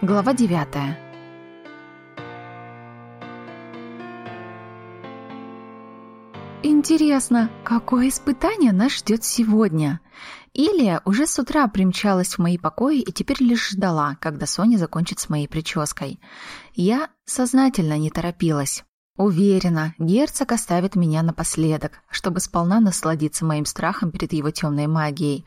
Глава 9. Интересно, какое испытание нас ждет сегодня? Илия уже с утра примчалась в мои покои и теперь лишь ждала, когда Соня закончит с моей прической. Я сознательно не торопилась. Уверена, герцог оставит меня напоследок, чтобы сполна насладиться моим страхом перед его темной магией.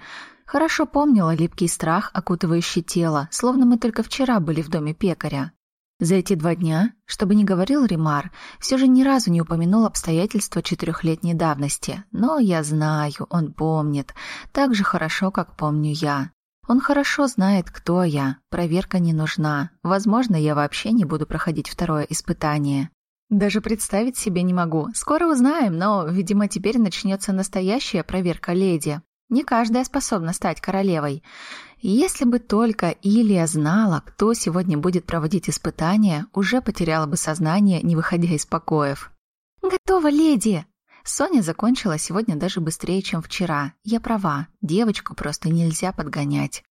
Хорошо помнила липкий страх, окутывающий тело, словно мы только вчера были в доме пекаря. За эти два дня, чтобы не говорил Римар, все же ни разу не упомянул обстоятельства четырехлетней давности. Но я знаю, он помнит, так же хорошо, как помню я. Он хорошо знает, кто я, проверка не нужна. Возможно, я вообще не буду проходить второе испытание. Даже представить себе не могу. Скоро узнаем, но, видимо, теперь начнется настоящая проверка леди. Не каждая способна стать королевой. Если бы только Илия знала, кто сегодня будет проводить испытания, уже потеряла бы сознание, не выходя из покоев. «Готова, леди!» Соня закончила сегодня даже быстрее, чем вчера. Я права, девочку просто нельзя подгонять.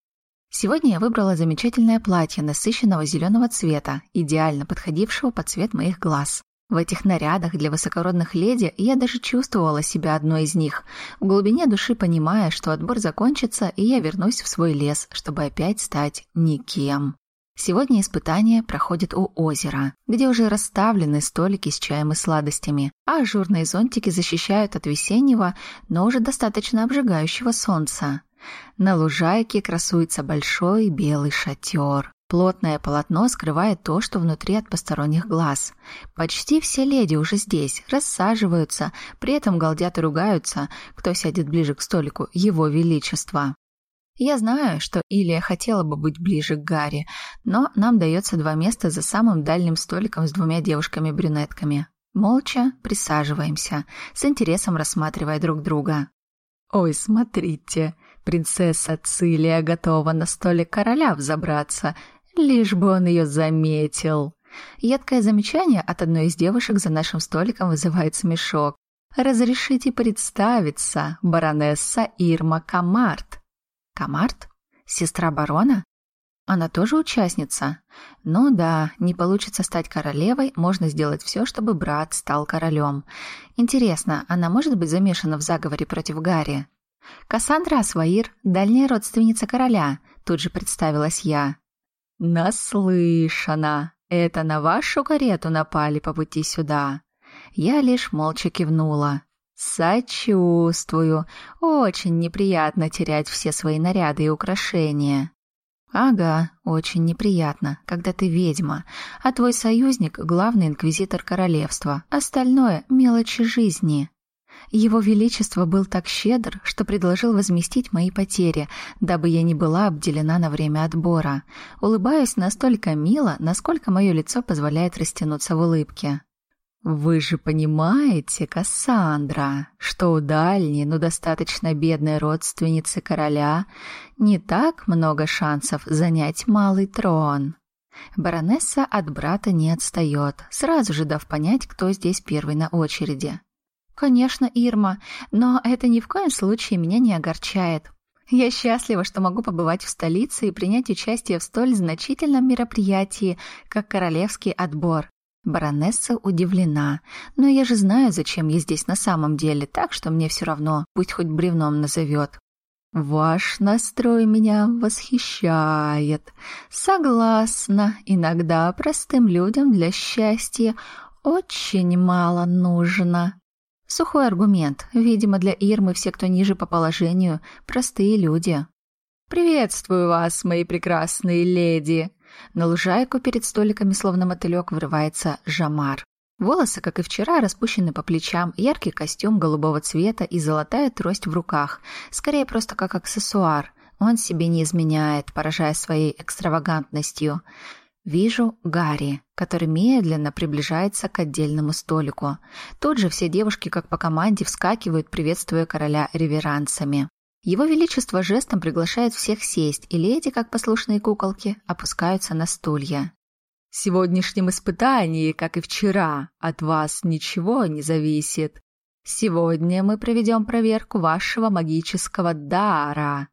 Сегодня я выбрала замечательное платье насыщенного зеленого цвета, идеально подходившего под цвет моих глаз. В этих нарядах для высокородных леди я даже чувствовала себя одной из них, в глубине души понимая, что отбор закончится, и я вернусь в свой лес, чтобы опять стать никем. Сегодня испытание проходит у озера, где уже расставлены столики с чаем и сладостями, а ажурные зонтики защищают от весеннего, но уже достаточно обжигающего солнца. На лужайке красуется большой белый шатер. Плотное полотно скрывает то, что внутри от посторонних глаз. Почти все леди уже здесь, рассаживаются, при этом галдят и ругаются, кто сядет ближе к столику его величества. Я знаю, что Илия хотела бы быть ближе к Гарри, но нам дается два места за самым дальним столиком с двумя девушками-брюнетками. Молча присаживаемся, с интересом рассматривая друг друга. «Ой, смотрите, принцесса Цилия готова на столик короля взобраться Лишь бы он ее заметил. Едкое замечание от одной из девушек за нашим столиком вызывает смешок. «Разрешите представиться, баронесса Ирма Камарт». «Камарт? Сестра барона?» Она тоже участница? Ну да, не получится стать королевой, можно сделать все, чтобы брат стал королем. Интересно, она может быть замешана в заговоре против Гарри? Кассандра Асваир, дальняя родственница короля, тут же представилась я. «Наслышана! Это на вашу карету напали по пути сюда!» Я лишь молча кивнула. «Сочувствую. Очень неприятно терять все свои наряды и украшения». «Ага, очень неприятно, когда ты ведьма, а твой союзник — главный инквизитор королевства. Остальное — мелочи жизни». Его Величество был так щедр, что предложил возместить мои потери, дабы я не была обделена на время отбора. Улыбаюсь настолько мило, насколько мое лицо позволяет растянуться в улыбке. «Вы же понимаете, Кассандра, что у дальней, но достаточно бедной родственницы короля не так много шансов занять малый трон». Баронесса от брата не отстает, сразу же дав понять, кто здесь первый на очереди. «Конечно, Ирма, но это ни в коем случае меня не огорчает. Я счастлива, что могу побывать в столице и принять участие в столь значительном мероприятии, как королевский отбор. Баронесса удивлена. Но я же знаю, зачем я здесь на самом деле, так что мне все равно, пусть хоть бревном назовет. Ваш настрой меня восхищает. Согласна, иногда простым людям для счастья очень мало нужно. Сухой аргумент. Видимо, для Ирмы все, кто ниже по положению, простые люди. «Приветствую вас, мои прекрасные леди!» На лужайку перед столиками, словно мотылек, вырывается Жамар. Волосы, как и вчера, распущены по плечам, яркий костюм голубого цвета и золотая трость в руках. Скорее, просто как аксессуар. Он себе не изменяет, поражая своей экстравагантностью. Вижу Гарри, который медленно приближается к отдельному столику. Тут же все девушки, как по команде, вскакивают, приветствуя короля реверансами. Его Величество жестом приглашает всех сесть, и леди, как послушные куколки, опускаются на стулья. «В сегодняшнем испытании, как и вчера, от вас ничего не зависит. Сегодня мы проведем проверку вашего магического дара»,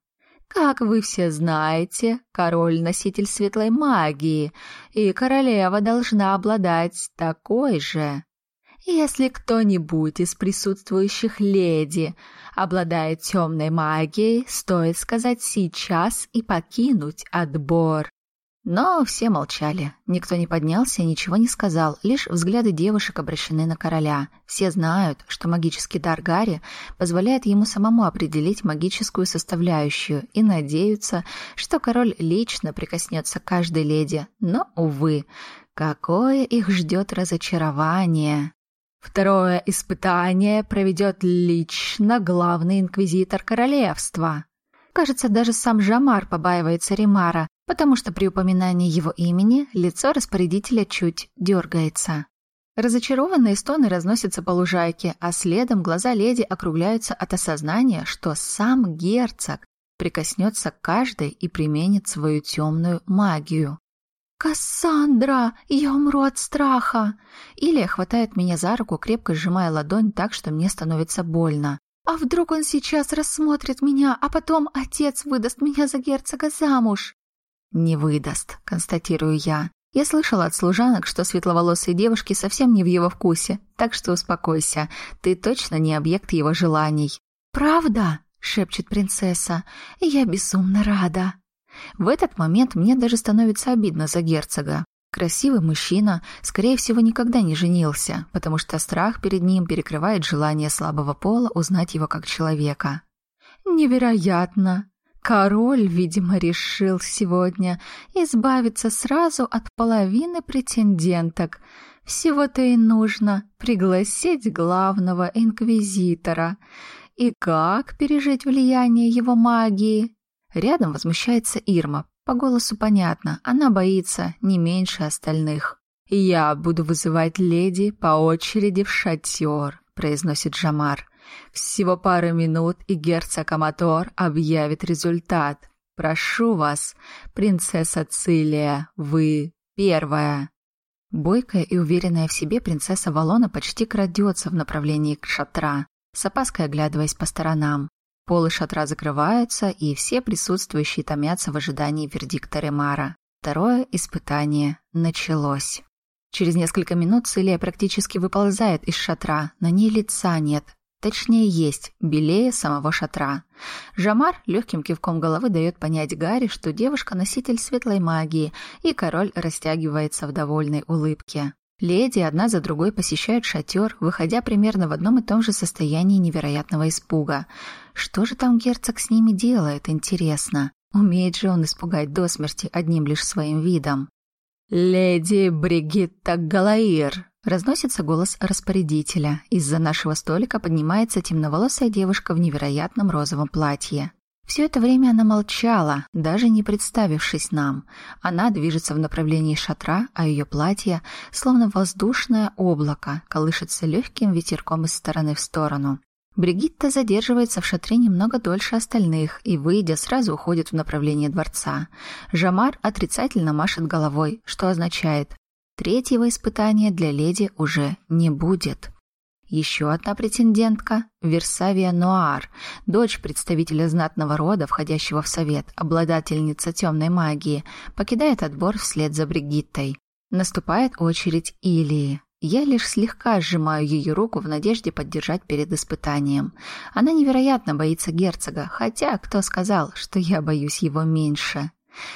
Как вы все знаете, король — носитель светлой магии, и королева должна обладать такой же. Если кто-нибудь из присутствующих леди обладает темной магией, стоит сказать сейчас и покинуть отбор. Но все молчали. Никто не поднялся и ничего не сказал, лишь взгляды девушек обращены на короля. Все знают, что магический дар Гарри позволяет ему самому определить магическую составляющую и надеются, что король лично прикоснется к каждой леди. Но, увы, какое их ждет разочарование. Второе испытание проведет лично главный инквизитор королевства. Кажется, даже сам Жамар побаивается Римара, потому что при упоминании его имени лицо распорядителя чуть дергается. Разочарованные стоны разносятся по лужайке, а следом глаза леди округляются от осознания, что сам герцог прикоснется к каждой и применит свою темную магию. «Кассандра, я умру от страха!» Илия хватает меня за руку, крепко сжимая ладонь так, что мне становится больно. «А вдруг он сейчас рассмотрит меня, а потом отец выдаст меня за герцога замуж?» «Не выдаст», — констатирую я. Я слышала от служанок, что светловолосые девушки совсем не в его вкусе, так что успокойся, ты точно не объект его желаний. «Правда?» — шепчет принцесса. «Я безумно рада». В этот момент мне даже становится обидно за герцога. Красивый мужчина, скорее всего, никогда не женился, потому что страх перед ним перекрывает желание слабого пола узнать его как человека. Невероятно! Король, видимо, решил сегодня избавиться сразу от половины претенденток. Всего-то и нужно пригласить главного инквизитора. И как пережить влияние его магии? Рядом возмущается Ирма. По голосу понятно, она боится не меньше остальных. «Я буду вызывать леди по очереди в шатер», — произносит Жамар. «Всего пары минут, и герцог Аматор объявит результат. Прошу вас, принцесса Цилия, вы первая». Бойкая и уверенная в себе принцесса Валона почти крадется в направлении к шатра, с опаской оглядываясь по сторонам. Полы шатра закрываются, и все присутствующие томятся в ожидании вердикта Ремара. Второе испытание началось. Через несколько минут Цилия практически выползает из шатра. На ней лица нет. Точнее, есть, белее самого шатра. Жамар легким кивком головы дает понять Гарри, что девушка – носитель светлой магии, и король растягивается в довольной улыбке. Леди одна за другой посещают шатер, выходя примерно в одном и том же состоянии невероятного испуга. Что же там герцог с ними делает, интересно? Умеет же он испугать до смерти одним лишь своим видом. «Леди Бригитта Галаир!» Разносится голос распорядителя. Из-за нашего столика поднимается темноволосая девушка в невероятном розовом платье. Все это время она молчала, даже не представившись нам. Она движется в направлении шатра, а ее платье, словно воздушное облако, колышется легким ветерком из стороны в сторону. Бригитта задерживается в шатре немного дольше остальных и, выйдя, сразу уходит в направлении дворца. Жамар отрицательно машет головой, что означает «третьего испытания для леди уже не будет». Еще одна претендентка – Версавия Нуар, дочь представителя знатного рода, входящего в совет, обладательница темной магии, покидает отбор вслед за Бригиттой. Наступает очередь Илии. Я лишь слегка сжимаю ее руку в надежде поддержать перед испытанием. Она невероятно боится герцога, хотя кто сказал, что я боюсь его меньше.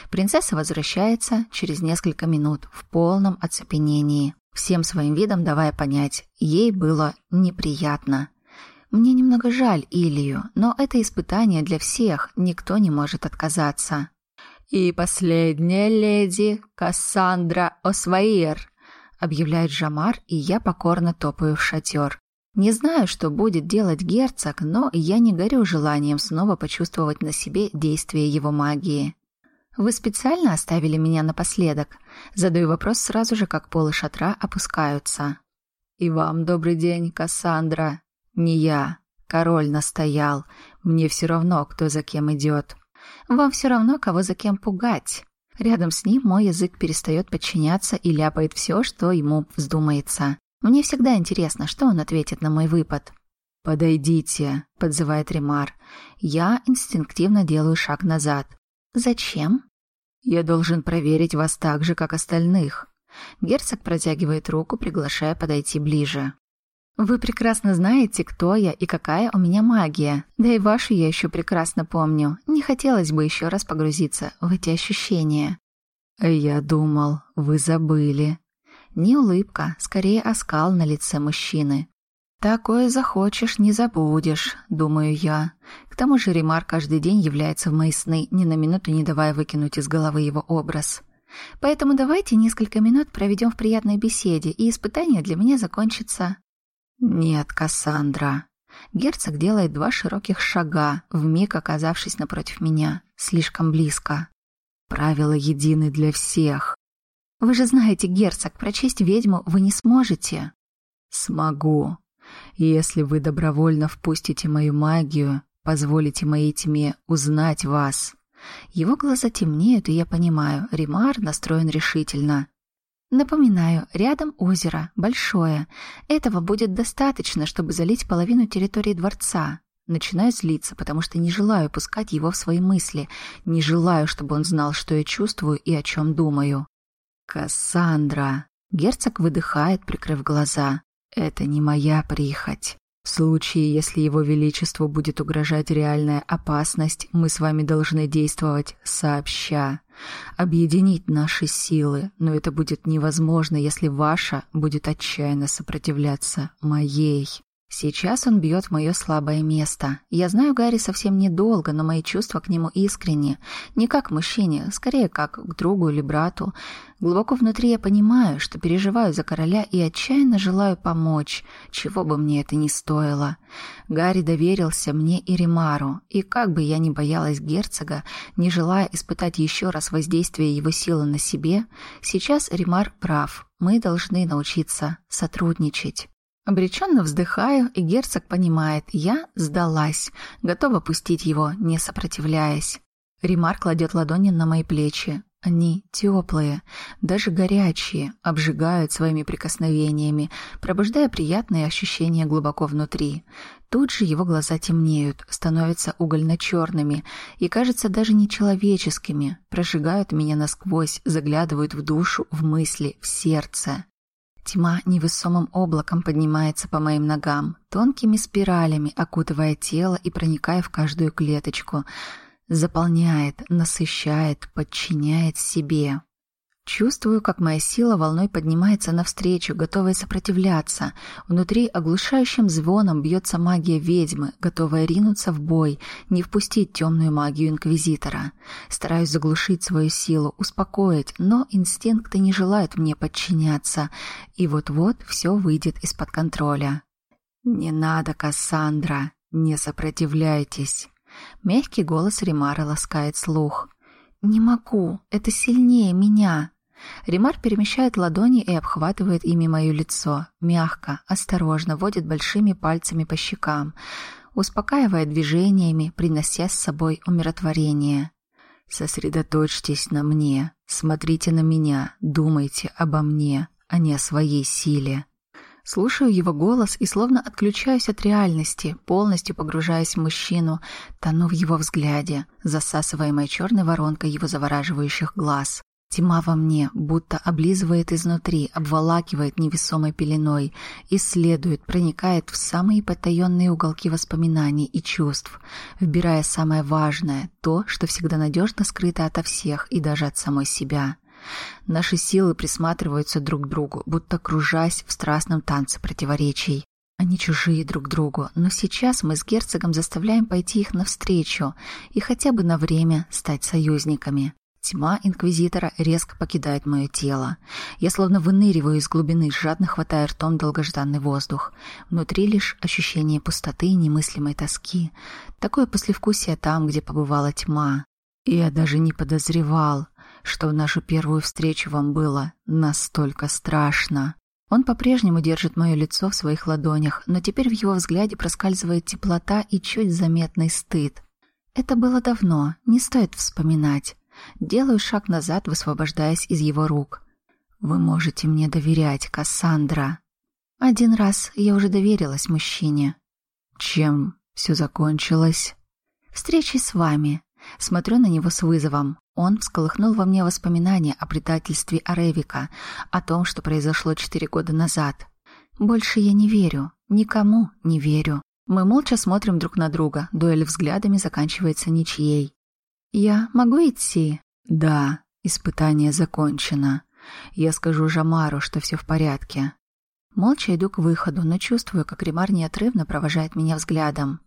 Принцесса возвращается через несколько минут в полном оцепенении всем своим видом давая понять, ей было неприятно. Мне немного жаль Илью, но это испытание для всех, никто не может отказаться. «И последняя леди Кассандра Осваир», — объявляет Жамар, и я покорно топаю в шатер. Не знаю, что будет делать герцог, но я не горю желанием снова почувствовать на себе действие его магии. «Вы специально оставили меня напоследок?» Задаю вопрос сразу же, как полы шатра опускаются. «И вам добрый день, Кассандра. Не я. Король настоял. Мне все равно, кто за кем идет. Вам все равно, кого за кем пугать». Рядом с ним мой язык перестает подчиняться и ляпает все, что ему вздумается. Мне всегда интересно, что он ответит на мой выпад. «Подойдите», — подзывает Ремар. Я инстинктивно делаю шаг назад. «Зачем?» «Я должен проверить вас так же, как остальных». Герцог протягивает руку, приглашая подойти ближе. «Вы прекрасно знаете, кто я и какая у меня магия. Да и вашу я еще прекрасно помню. Не хотелось бы еще раз погрузиться в эти ощущения». «Я думал, вы забыли». Не улыбка, скорее оскал на лице мужчины. «Такое захочешь, не забудешь», — думаю я. К тому же Ремар каждый день является в мои сны, ни на минуту не давая выкинуть из головы его образ. Поэтому давайте несколько минут проведем в приятной беседе, и испытание для меня закончится. Нет, Кассандра. Герцог делает два широких шага, вмиг оказавшись напротив меня, слишком близко. Правила едины для всех. Вы же знаете, герцог, прочесть ведьму вы не сможете. Смогу, если вы добровольно впустите мою магию, позволите моей тьме узнать вас. Его глаза темнеют, и я понимаю, Римар настроен решительно. Напоминаю, рядом озеро, большое. Этого будет достаточно, чтобы залить половину территории дворца. Начинаю злиться, потому что не желаю пускать его в свои мысли, не желаю, чтобы он знал, что я чувствую и о чем думаю. «Кассандра!» Герцог выдыхает, прикрыв глаза. Это не моя прихоть. В случае, если его величеству будет угрожать реальная опасность, мы с вами должны действовать сообща, объединить наши силы, но это будет невозможно, если ваша будет отчаянно сопротивляться моей. Сейчас он бьет мое слабое место. Я знаю Гарри совсем недолго, но мои чувства к нему искренни. Не как к мужчине, скорее как к другу или брату. Глубоко внутри я понимаю, что переживаю за короля и отчаянно желаю помочь, чего бы мне это ни стоило. Гарри доверился мне и Римару, и как бы я ни боялась герцога, не желая испытать еще раз воздействие его силы на себе, сейчас Римар прав. Мы должны научиться сотрудничать. Обреченно вздыхаю, и герцог понимает, я сдалась, готова пустить его, не сопротивляясь. Римар кладет ладони на мои плечи. Они теплые, даже горячие, обжигают своими прикосновениями, пробуждая приятные ощущения глубоко внутри. Тут же его глаза темнеют, становятся угольно-черными и, кажется, даже нечеловеческими, прожигают меня насквозь, заглядывают в душу, в мысли, в сердце. Тьма невесомым облаком поднимается по моим ногам, тонкими спиралями окутывая тело и проникая в каждую клеточку, заполняет, насыщает, подчиняет себе. Чувствую, как моя сила волной поднимается навстречу, готовая сопротивляться. Внутри оглушающим звоном бьется магия ведьмы, готовая ринуться в бой, не впустить темную магию инквизитора. Стараюсь заглушить свою силу, успокоить, но инстинкты не желают мне подчиняться, и вот-вот все выйдет из-под контроля. «Не надо, Кассандра, не сопротивляйтесь!» Мягкий голос Римара ласкает слух. «Не могу, это сильнее меня!» Римар перемещает ладони и обхватывает ими мое лицо. Мягко, осторожно, водит большими пальцами по щекам, успокаивая движениями, принося с собой умиротворение. «Сосредоточьтесь на мне, смотрите на меня, думайте обо мне, а не о своей силе». Слушаю его голос и словно отключаюсь от реальности, полностью погружаясь в мужчину, тону в его взгляде, засасываемой черной воронкой его завораживающих глаз. Тьма во мне будто облизывает изнутри, обволакивает невесомой пеленой, исследует, проникает в самые потаенные уголки воспоминаний и чувств, вбирая самое важное, то, что всегда надежно скрыто ото всех и даже от самой себя. Наши силы присматриваются друг к другу, будто кружась в страстном танце противоречий. Они чужие друг другу, но сейчас мы с герцогом заставляем пойти их навстречу и хотя бы на время стать союзниками. Тьма Инквизитора резко покидает мое тело. Я словно выныриваю из глубины, жадно хватая ртом долгожданный воздух. Внутри лишь ощущение пустоты и немыслимой тоски. Такое послевкусие там, где побывала тьма. И я даже не подозревал, что в нашу первую встречу вам было настолько страшно. Он по-прежнему держит мое лицо в своих ладонях, но теперь в его взгляде проскальзывает теплота и чуть заметный стыд. Это было давно, не стоит вспоминать. Делаю шаг назад, высвобождаясь из его рук. «Вы можете мне доверять, Кассандра». Один раз я уже доверилась мужчине. Чем все закончилось? Встречей с вами. Смотрю на него с вызовом. Он всколыхнул во мне воспоминания о предательстве Аревика, о том, что произошло четыре года назад. Больше я не верю, никому не верю. Мы молча смотрим друг на друга, дуэль взглядами заканчивается ничьей. «Я могу идти?» «Да, испытание закончено. Я скажу Жамару, что все в порядке». Молча иду к выходу, но чувствую, как Римар неотрывно провожает меня взглядом.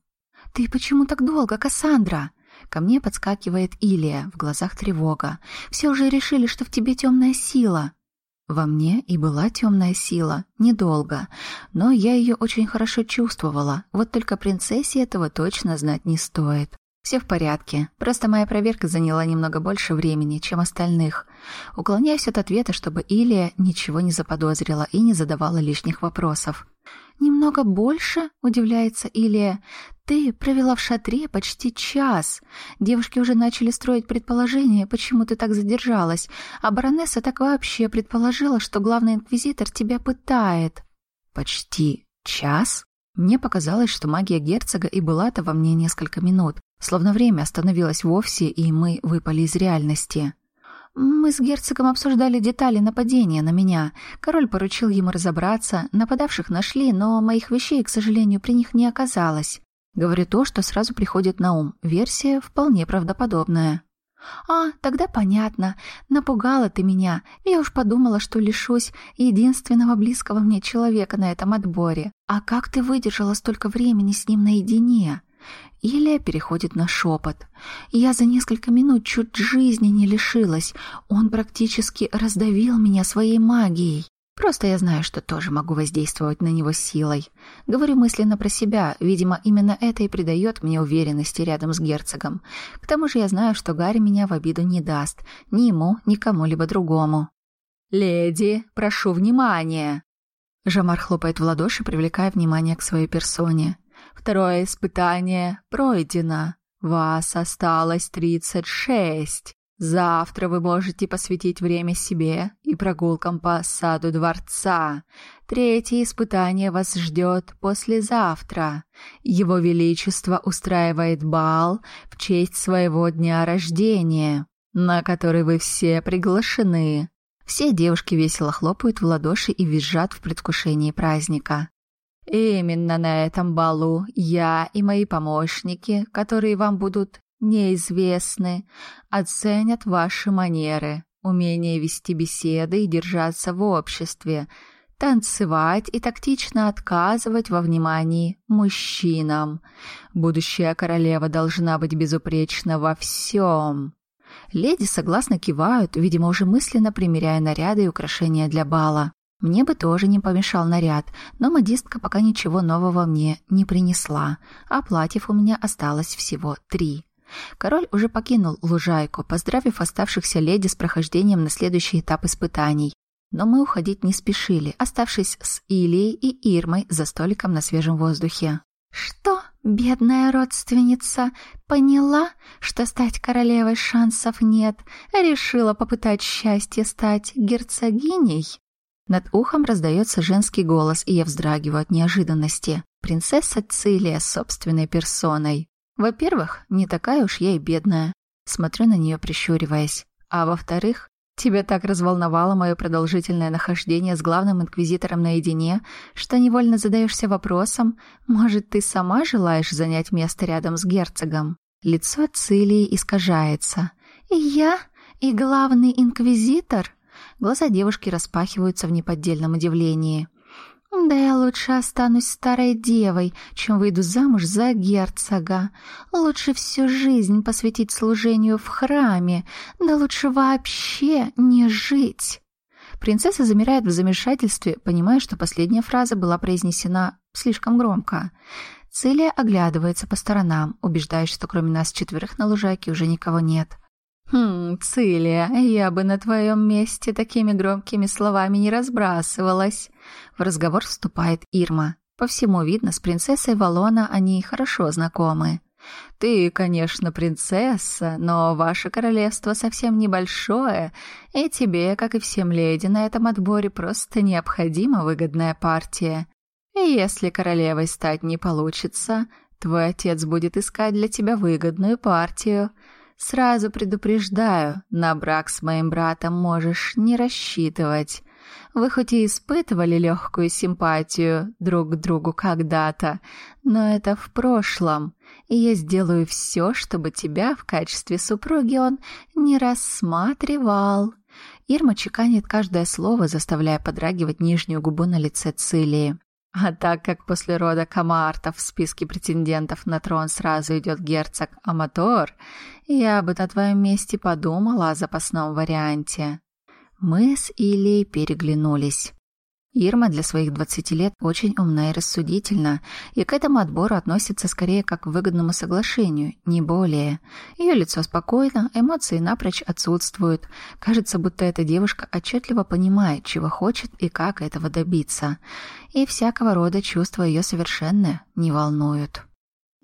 «Ты почему так долго, Кассандра?» Ко мне подскакивает Илия, в глазах тревога. «Все уже решили, что в тебе темная сила». Во мне и была темная сила, недолго, но я ее очень хорошо чувствовала, вот только принцессе этого точно знать не стоит. Все в порядке, просто моя проверка заняла немного больше времени, чем остальных. Уклоняюсь от ответа, чтобы Илия ничего не заподозрила и не задавала лишних вопросов. «Немного больше?» — удивляется Илия. «Ты провела в шатре почти час. Девушки уже начали строить предположение, почему ты так задержалась, а баронесса так вообще предположила, что главный инквизитор тебя пытает». «Почти час?» Мне показалось, что магия герцога и была-то во мне несколько минут, словно время остановилось вовсе, и мы выпали из реальности. Мы с герцогом обсуждали детали нападения на меня. Король поручил ему разобраться. Нападавших нашли, но моих вещей, к сожалению, при них не оказалось. Говорю то, что сразу приходит на ум. Версия вполне правдоподобная. «А, тогда понятно. Напугала ты меня. Я уж подумала, что лишусь единственного близкого мне человека на этом отборе. А как ты выдержала столько времени с ним наедине?» Илья переходит на шепот. Я за несколько минут чуть жизни не лишилась. Он практически раздавил меня своей магией. Просто я знаю, что тоже могу воздействовать на него силой. Говорю мысленно про себя, видимо, именно это и придает мне уверенности рядом с герцогом. К тому же я знаю, что Гарри меня в обиду не даст, ни ему, ни кому-либо другому. «Леди, прошу внимания!» Жамар хлопает в ладоши, привлекая внимание к своей персоне. Второе испытание пройдено. Вас осталось тридцать шесть. Завтра вы можете посвятить время себе и прогулкам по саду дворца. Третье испытание вас ждет послезавтра. Его Величество устраивает бал в честь своего дня рождения, на который вы все приглашены. Все девушки весело хлопают в ладоши и визжат в предвкушении праздника. Именно на этом балу я и мои помощники, которые вам будут неизвестны, оценят ваши манеры, умение вести беседы и держаться в обществе, танцевать и тактично отказывать во внимании мужчинам. Будущая королева должна быть безупречна во всем. Леди согласно кивают, видимо, уже мысленно примеряя наряды и украшения для бала. Мне бы тоже не помешал наряд, но модистка пока ничего нового мне не принесла, а платьев у меня осталось всего три. Король уже покинул лужайку, поздравив оставшихся леди с прохождением на следующий этап испытаний. Но мы уходить не спешили, оставшись с Илией и Ирмой за столиком на свежем воздухе. «Что, бедная родственница, поняла, что стать королевой шансов нет, решила попытать счастье стать герцогиней?» Над ухом раздается женский голос, и я вздрагиваю от неожиданности. Принцесса Цилия собственной персоной. Во-первых, не такая уж я и бедная. Смотрю на нее, прищуриваясь. А во-вторых, тебя так разволновало мое продолжительное нахождение с главным инквизитором наедине, что невольно задаешься вопросом, может, ты сама желаешь занять место рядом с герцогом? Лицо Цилии искажается. И я? И главный инквизитор? Глаза девушки распахиваются в неподдельном удивлении. «Да я лучше останусь старой девой, чем выйду замуж за герцога. Лучше всю жизнь посвятить служению в храме, да лучше вообще не жить». Принцесса замирает в замешательстве, понимая, что последняя фраза была произнесена слишком громко. Целия оглядывается по сторонам, убеждаясь, что кроме нас четверых на лужайке уже никого нет. «Хм, Цилия, я бы на твоем месте такими громкими словами не разбрасывалась». В разговор вступает Ирма. По всему видно, с принцессой Валона они хорошо знакомы. «Ты, конечно, принцесса, но ваше королевство совсем небольшое, и тебе, как и всем леди на этом отборе, просто необходима выгодная партия. Если королевой стать не получится, твой отец будет искать для тебя выгодную партию. Сразу предупреждаю, на брак с моим братом можешь не рассчитывать. Вы хоть и испытывали легкую симпатию друг к другу когда-то, но это в прошлом, и я сделаю все, чтобы тебя в качестве супруги он не рассматривал». Ирма чеканит каждое слово, заставляя подрагивать нижнюю губу на лице Цилии. А так как после рода Камаартов в списке претендентов на трон сразу идет герцог Аматор, я бы на твоем месте подумала о запасном варианте. Мы с Илей переглянулись. Ирма для своих 20 лет очень умна и рассудительна, и к этому отбору относится скорее как к выгодному соглашению, не более. Ее лицо спокойно, эмоции напрочь отсутствуют. Кажется, будто эта девушка отчетливо понимает, чего хочет и как этого добиться. И всякого рода чувства ее совершенно не волнуют.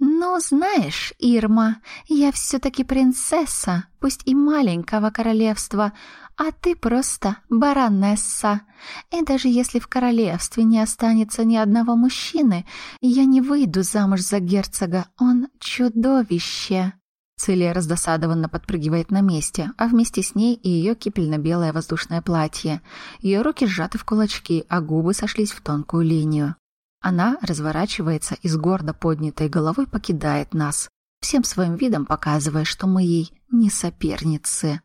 «Ну, знаешь, Ирма, я все-таки принцесса, пусть и маленького королевства, а ты просто баронесса. И даже если в королевстве не останется ни одного мужчины, я не выйду замуж за герцога, он чудовище». Целия раздосадованно подпрыгивает на месте, а вместе с ней и ее кипельно-белое воздушное платье. Ее руки сжаты в кулачки, а губы сошлись в тонкую линию. Она разворачивается и с гордо поднятой головой покидает нас, всем своим видом показывая, что мы ей не соперницы.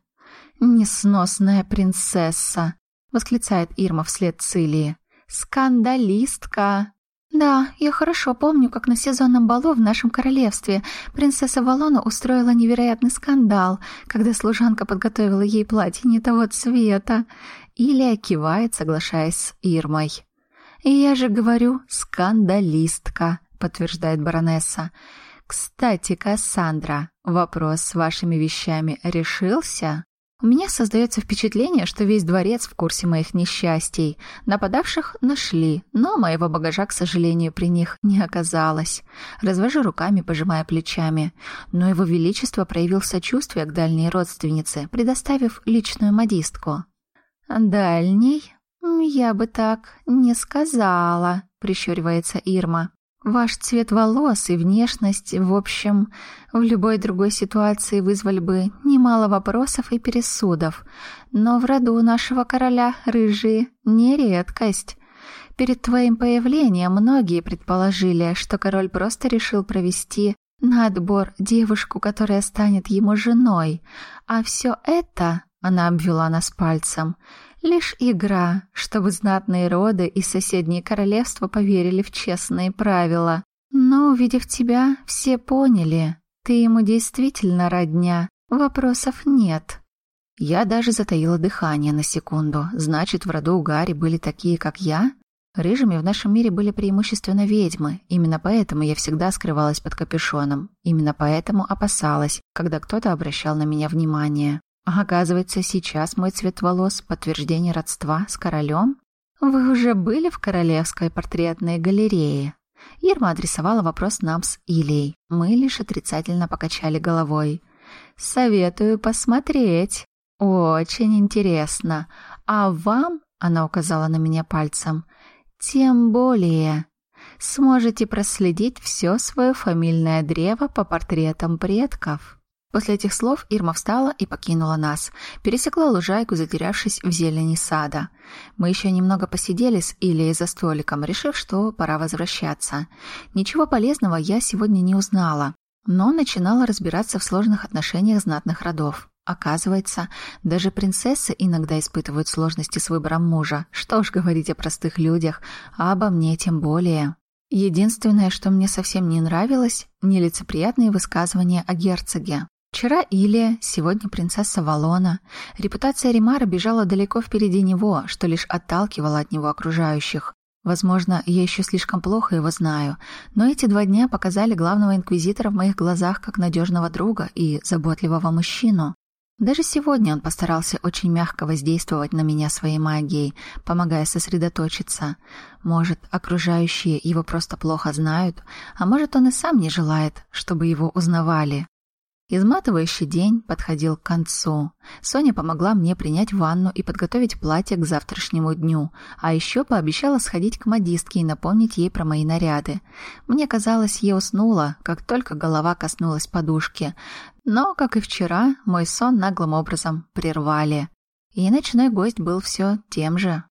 «Несносная принцесса!» — восклицает Ирма вслед Цилии. «Скандалистка!» «Да, я хорошо помню, как на сезонном балу в нашем королевстве принцесса Валона устроила невероятный скандал, когда служанка подготовила ей платье не того цвета». Илия кивает, соглашаясь с Ирмой. «Я же говорю, скандалистка», — подтверждает баронесса. «Кстати, Кассандра, вопрос с вашими вещами решился?» У меня создается впечатление, что весь дворец в курсе моих несчастий. Нападавших нашли, но моего багажа, к сожалению, при них не оказалось. Развожу руками, пожимая плечами. Но его величество проявил сочувствие к дальней родственнице, предоставив личную модистку. «Дальний?» «Я бы так не сказала», — прищуривается Ирма. «Ваш цвет волос и внешность, в общем, в любой другой ситуации вызвали бы немало вопросов и пересудов, но в роду нашего короля рыжие не редкость». Перед твоим появлением многие предположили, что король просто решил провести на отбор девушку, которая станет ему женой. А все это, она обвела нас пальцем, Лишь игра, чтобы знатные роды и соседние королевства поверили в честные правила. Но, увидев тебя, все поняли. Ты ему действительно родня. Вопросов нет. Я даже затаила дыхание на секунду. Значит, в роду у Гарри были такие, как я? Рыжими в нашем мире были преимущественно ведьмы. Именно поэтому я всегда скрывалась под капюшоном. Именно поэтому опасалась, когда кто-то обращал на меня внимание. А оказывается, сейчас мой цвет волос — подтверждение родства с королем? Вы уже были в королевской портретной галерее? Ирма адресовала вопрос нам с Илей. Мы лишь отрицательно покачали головой. «Советую посмотреть. Очень интересно. А вам, — она указала на меня пальцем, — тем более. Сможете проследить все свое фамильное древо по портретам предков». После этих слов Ирма встала и покинула нас. Пересекла лужайку, затерявшись в зелени сада. Мы еще немного посидели с Ильей за столиком, решив, что пора возвращаться. Ничего полезного я сегодня не узнала, но начинала разбираться в сложных отношениях знатных родов. Оказывается, даже принцессы иногда испытывают сложности с выбором мужа. Что уж говорить о простых людях, а обо мне тем более. Единственное, что мне совсем не нравилось, нелицеприятные высказывания о герцоге. Вчера Илия, сегодня принцесса Валона. Репутация Римара бежала далеко впереди него, что лишь отталкивало от него окружающих. Возможно, я еще слишком плохо его знаю, но эти два дня показали главного инквизитора в моих глазах как надежного друга и заботливого мужчину. Даже сегодня он постарался очень мягко воздействовать на меня своей магией, помогая сосредоточиться. Может, окружающие его просто плохо знают, а может, он и сам не желает, чтобы его узнавали. Изматывающий день подходил к концу. Соня помогла мне принять ванну и подготовить платье к завтрашнему дню, а еще пообещала сходить к модистке и напомнить ей про мои наряды. Мне казалось, я уснула, как только голова коснулась подушки. Но, как и вчера, мой сон наглым образом прервали. И ночной гость был все тем же.